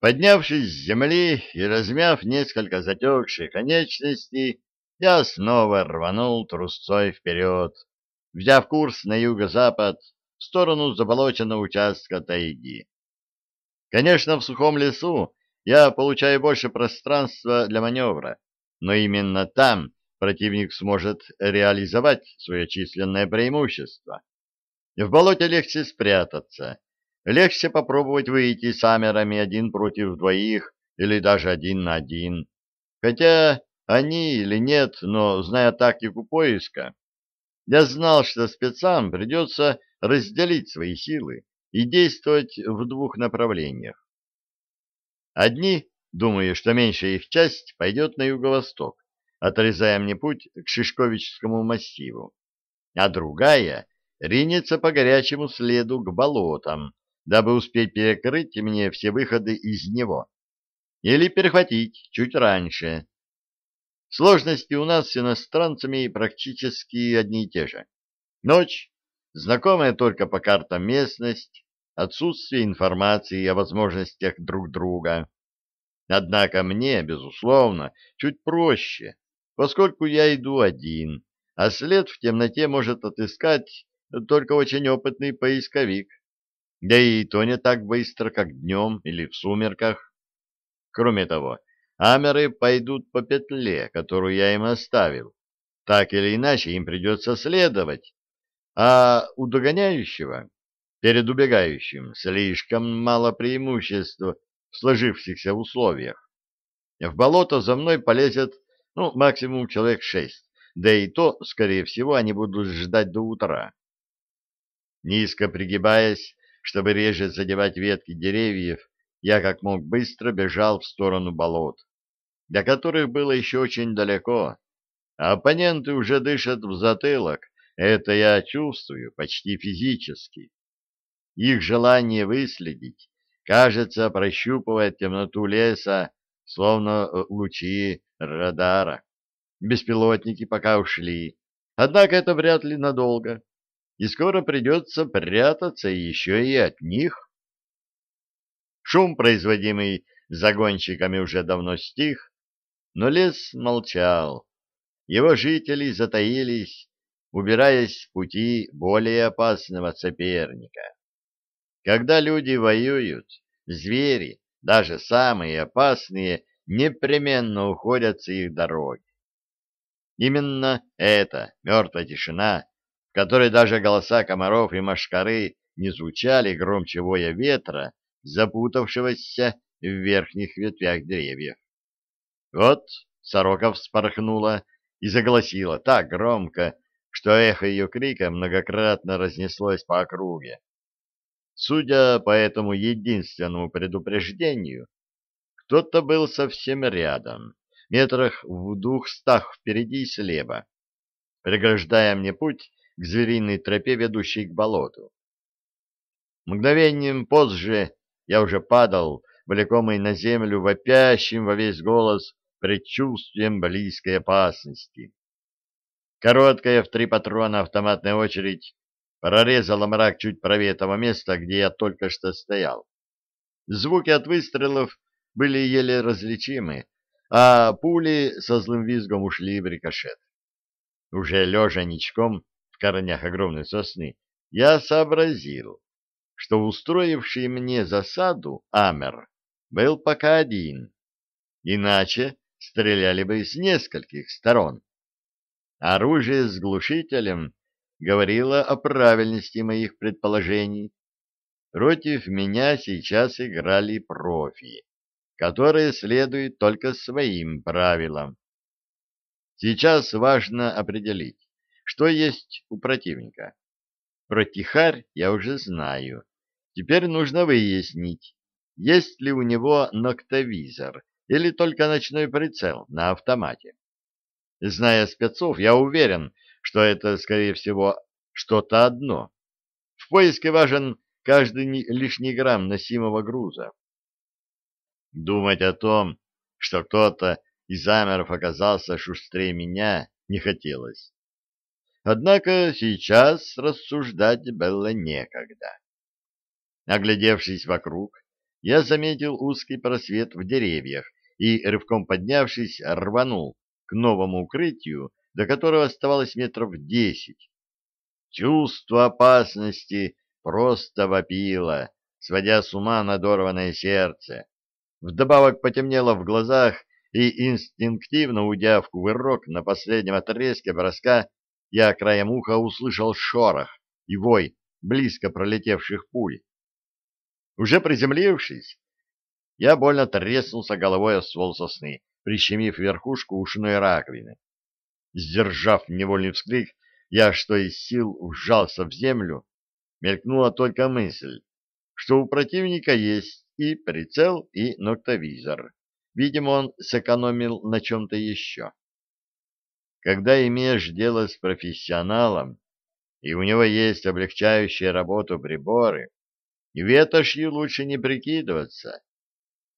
Поднявшись с земли и размяв несколько затекших конечностей, я снова рванул трусцой вперед, взяв курс на юго-запад в сторону заболоченного участка тайги. Конечно, в сухом лесу я получаю больше пространства для маневра, но именно там противник сможет реализовать свое численное преимущество. В болоте легче спрятаться, легче попробовать выйти с амерами один против двоих или даже один на один. Хотя они или нет, но, зная тактику поиска, я знал, что спецам придется разделить свои силы и действовать в двух направлениях. Одни, думаю, что меньшая их часть пойдет на юго-восток, отрезая мне путь к Шишковическому массиву, а другая ринется по горячему следу к болотам, дабы успеть перекрыть мне все выходы из него. Или перехватить чуть раньше. Сложности у нас с иностранцами практически одни и те же. Ночь, знакомая только по картам местность, отсутствие информации о возможностях друг друга. Однако мне, безусловно, чуть проще, поскольку я иду один, а след в темноте может отыскать только очень опытный поисковик. Да и то не так быстро, как днем или в сумерках. Кроме того, амеры пойдут по петле, которую я им оставил. Так или иначе им придется следовать, а у догоняющего перед убегающим слишком мало преимуществ в сложившихся условиях. В болото за мной полезет, ну, максимум человек шесть, да и то, скорее всего, они будут ждать до утра. Низко пригибаясь, чтобы реже задевать ветки деревьев, я как мог быстро бежал в сторону болот, до которых было еще очень далеко, а оппоненты уже дышат в затылок, это я чувствую почти физически. Их желание выследить, кажется, прощупывает темноту леса, словно э, лучи радара. Беспилотники пока ушли, однако это вряд ли надолго и скоро придется прятаться еще и от них. Шум, производимый загонщиками, уже давно стих, но лес молчал. Его жители затаились, убираясь с пути более опасного соперника. Когда люди воюют, звери, даже самые опасные, непременно уходят с их дороги. Именно эта мертвая тишина которой даже голоса комаров и машкары не звучали громче воя ветра, запутавшегося в верхних ветвях деревьев. Вот сорока вспорхнула и заголосила так громко, что эхо ее крика многократно разнеслось по округе. Судя по этому единственному предупреждению, кто-то был совсем рядом, метрах в двухстах впереди и слева, преграждая мне путь к звериной тропе, ведущей к болоту. Мгновением позже я уже падал, влекомый на землю вопящим во весь голос предчувствием близкой опасности. Короткая в три патрона автоматная очередь прорезала мрак чуть правее того места, где я только что стоял. Звуки от выстрелов были еле различимы, а пули со злым визгом ушли в рикошет. Уже лежа ничком, корнях огромной сосны, я сообразил, что устроивший мне засаду Амер был пока один, иначе стреляли бы с нескольких сторон. Оружие с глушителем говорило о правильности моих предположений. Против меня сейчас играли профи, которые следуют только своим правилам. Сейчас важно определить, что есть у противника. Про Тихарь я уже знаю. Теперь нужно выяснить, есть ли у него ноктовизор или только ночной прицел на автомате. Зная спецов, я уверен, что это, скорее всего, что-то одно. В поиске важен каждый лишний грамм носимого груза. Думать о том, что кто-то из амеров оказался шустрее меня, не хотелось. Однако сейчас рассуждать было некогда. Оглядевшись вокруг, я заметил узкий просвет в деревьях и, рывком поднявшись, рванул к новому укрытию, до которого оставалось метров десять. Чувство опасности просто вопило, сводя с ума надорванное сердце. Вдобавок потемнело в глазах, и инстинктивно уйдя в кувырок на последнем отрезке броска, я краем уха услышал шорох и вой близко пролетевших пуль. Уже приземлившись, я больно треснулся головой о ствол сосны, прищемив верхушку ушной раковины. Сдержав невольный вскрик, я, что из сил, вжался в землю. Мелькнула только мысль, что у противника есть и прицел, и ноктовизор. Видимо, он сэкономил на чем-то еще. Когда имеешь дело с профессионалом, и у него есть облегчающие работу приборы, ветошью лучше не прикидываться.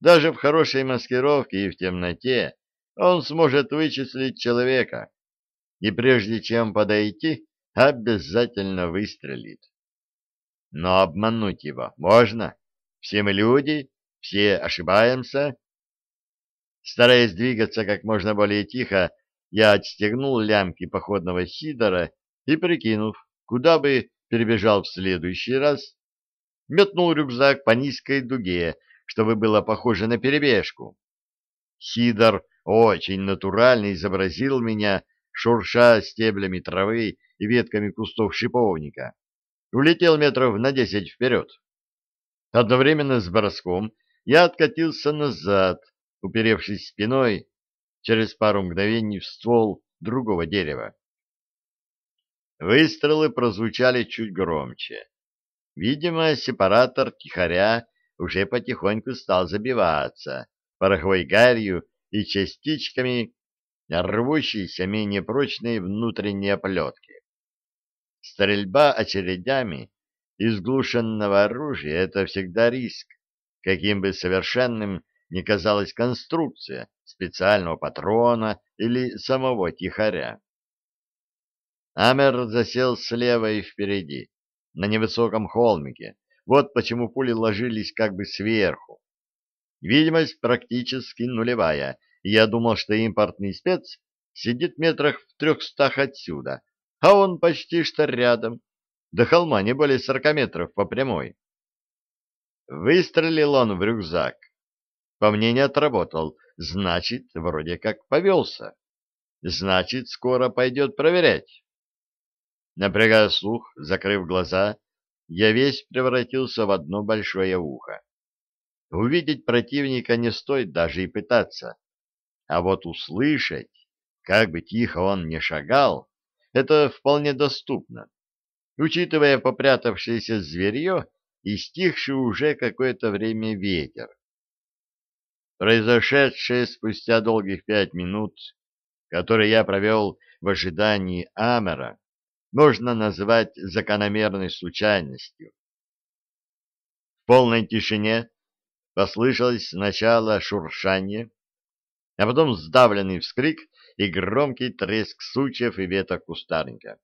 Даже в хорошей маскировке и в темноте он сможет вычислить человека, и прежде чем подойти, обязательно выстрелит. Но обмануть его можно. Все мы люди, все ошибаемся. Стараясь двигаться как можно более тихо, я отстегнул лямки походного сидора и, прикинув, куда бы перебежал в следующий раз, метнул рюкзак по низкой дуге, чтобы было похоже на перебежку. Сидор очень натурально изобразил меня, шурша стеблями травы и ветками кустов шиповника. Улетел метров на десять вперед. Одновременно с броском я откатился назад, уперевшись спиной через пару мгновений в ствол другого дерева. Выстрелы прозвучали чуть громче. Видимо, сепаратор тихоря уже потихоньку стал забиваться пороховой гарью и частичками рвущейся менее прочной внутренней оплетки. Стрельба очередями из глушенного оружия — это всегда риск, каким бы совершенным ни казалась конструкция специального патрона или самого тихоря. Амер засел слева и впереди, на невысоком холмике. Вот почему пули ложились как бы сверху. Видимость практически нулевая, и я думал, что импортный спец сидит метрах в трехстах отсюда, а он почти что рядом, до холма не более сорока метров по прямой. Выстрелил он в рюкзак. По мне не отработал, значит, вроде как повелся. Значит, скоро пойдет проверять. Напрягая слух, закрыв глаза, я весь превратился в одно большое ухо. Увидеть противника не стоит даже и пытаться. А вот услышать, как бы тихо он ни шагал, это вполне доступно, учитывая попрятавшееся зверье и стихший уже какое-то время ветер. Произошедшее спустя долгих пять минут, которые я провел в ожидании Амера, можно назвать закономерной случайностью. В полной тишине послышалось сначала шуршание, а потом сдавленный вскрик и громкий треск сучьев и веток кустарника.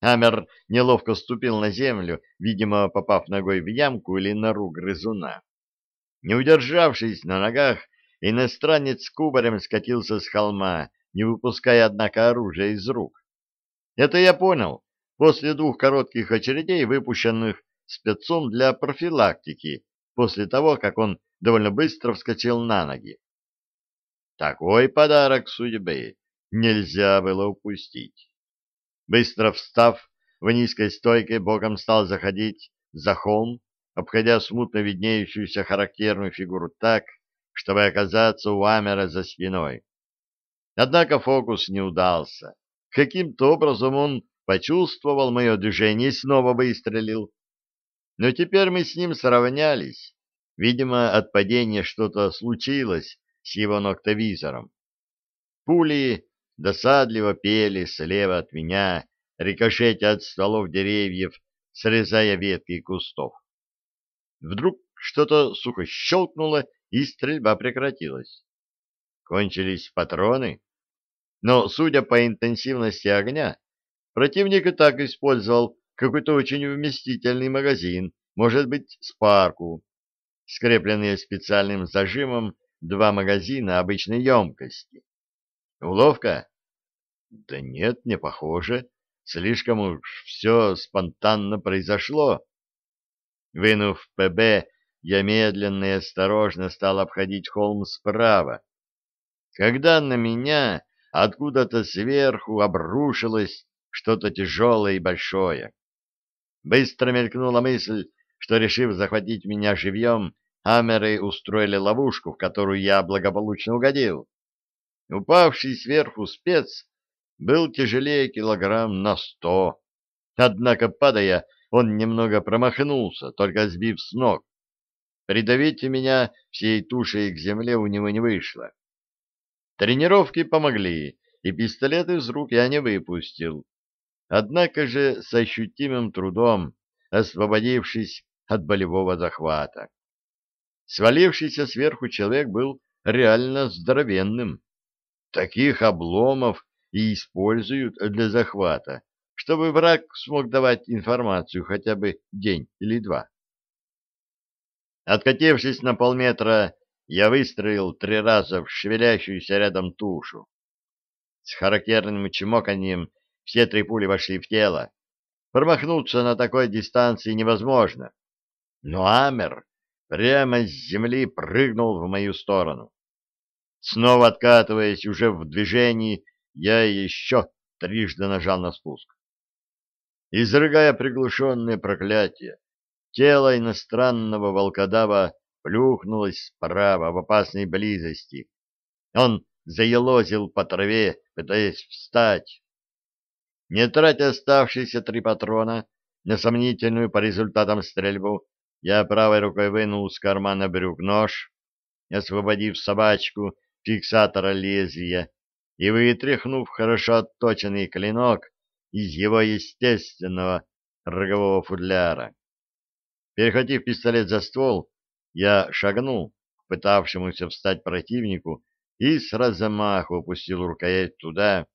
Амер неловко ступил на землю, видимо, попав ногой в ямку или нору грызуна. Не удержавшись на ногах, иностранец кубарем скатился с холма, не выпуская, однако, оружия из рук. Это я понял после двух коротких очередей, выпущенных спецом для профилактики, после того, как он довольно быстро вскочил на ноги. Такой подарок судьбы нельзя было упустить. Быстро встав в низкой стойке, боком стал заходить за холм, обходя смутно виднеющуюся характерную фигуру так, чтобы оказаться у Амера за спиной. Однако фокус не удался. Каким-то образом он почувствовал мое движение и снова выстрелил. Но теперь мы с ним сравнялись. Видимо, от падения что-то случилось с его ноктовизором. Пули досадливо пели слева от меня, рикошетя от стволов деревьев, срезая ветки кустов. Вдруг что-то сухо щелкнуло, и стрельба прекратилась. Кончились патроны, но, судя по интенсивности огня, противник и так использовал какой-то очень вместительный магазин, может быть, спарку. скрепленные специальным зажимом два магазина обычной емкости. Уловка? Да нет, не похоже. Слишком уж все спонтанно произошло. Вынув ПБ, я медленно и осторожно стал обходить холм справа. Когда на меня откуда-то сверху обрушилось что-то тяжелое и большое. Быстро мелькнула мысль, что, решив захватить меня живьем, Амеры устроили ловушку, в которую я благополучно угодил. Упавший сверху спец был тяжелее килограмм на сто. Однако, падая, он немного промахнулся, только сбив с ног. Придавить меня всей тушей к земле у него не вышло. Тренировки помогли, и пистолет из рук я не выпустил. Однако же с ощутимым трудом, освободившись от болевого захвата. Свалившийся сверху человек был реально здоровенным. Таких обломов и используют для захвата, чтобы враг смог давать информацию хотя бы день или два. Откатившись на полметра, я выстрелил три раза в шевелящуюся рядом тушу. С характерным чмоканьем все три пули вошли в тело. Промахнуться на такой дистанции невозможно. Но Амер прямо с земли прыгнул в мою сторону. Снова откатываясь уже в движении, я еще трижды нажал на спуск. Изрыгая приглушенное проклятие, тело иностранного волкодава плюхнулось справа в опасной близости. Он заелозил по траве, пытаясь встать. Не тратя оставшиеся три патрона на сомнительную по результатам стрельбу, я правой рукой вынул из кармана брюк нож, освободив собачку фиксатора лезвия и вытряхнув хорошо отточенный клинок из его естественного рогового футляра. Перехватив пистолет за ствол, я шагнул к пытавшемуся встать противнику и с размаху опустил рукоять туда,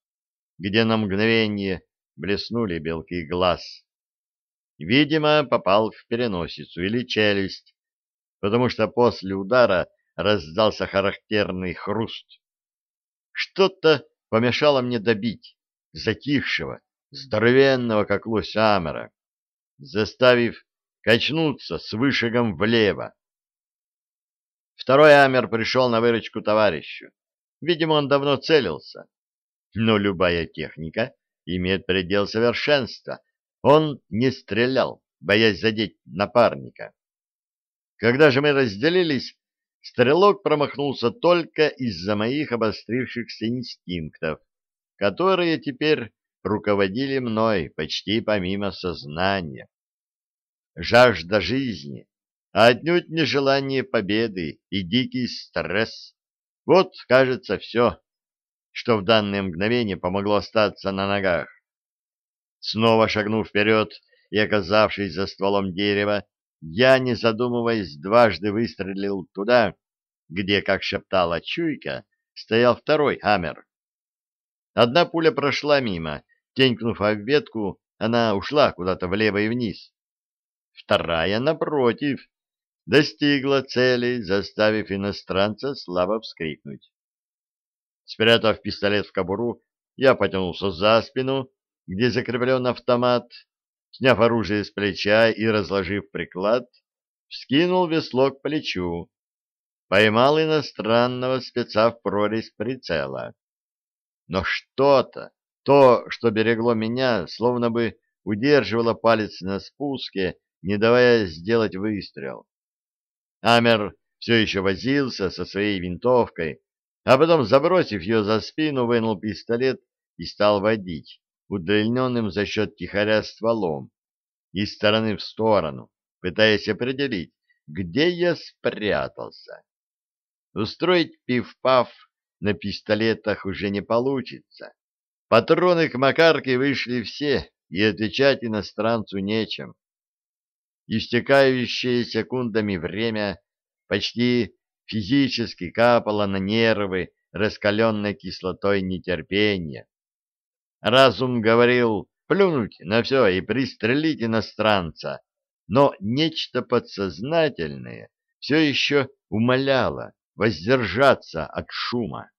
где на мгновение блеснули белки глаз. Видимо, попал в переносицу или челюсть, потому что после удара раздался характерный хруст. Что-то помешало мне добить затихшего, здоровенного, как лось Амера, заставив качнуться с вышагом влево. Второй Амер пришел на выручку товарищу. Видимо, он давно целился. Но любая техника имеет предел совершенства. Он не стрелял, боясь задеть напарника. Когда же мы разделились, стрелок промахнулся только из-за моих обострившихся инстинктов, которые теперь руководили мной почти помимо сознания. Жажда жизни, а отнюдь не победы и дикий стресс. Вот, кажется, все, что в данное мгновение помогло остаться на ногах. Снова шагнув вперед и оказавшись за стволом дерева, я, не задумываясь, дважды выстрелил туда, где, как шептала чуйка, стоял второй хаммер. Одна пуля прошла мимо, тенькнув об ветку, она ушла куда-то влево и вниз. Вторая, напротив, достигла цели, заставив иностранца слабо вскрикнуть. Спрятав пистолет в кобуру, я потянулся за спину, где закреплен автомат, сняв оружие с плеча и разложив приклад, вскинул весло к плечу, поймал иностранного спеца в прорезь прицела. Но что-то, то, что берегло меня, словно бы удерживало палец на спуске, не давая сделать выстрел. Амер все еще возился со своей винтовкой, а потом, забросив ее за спину, вынул пистолет и стал водить удлиненным за счет тихоря стволом из стороны в сторону, пытаясь определить, где я спрятался. Устроить пиф-паф на пистолетах уже не получится. Патроны к Макарке вышли все, и отвечать иностранцу нечем. Истекающее секундами время почти физически капало на нервы раскаленной кислотой нетерпения. Разум говорил плюнуть на все и пристрелить иностранца, но нечто подсознательное все еще умоляла воздержаться от шума.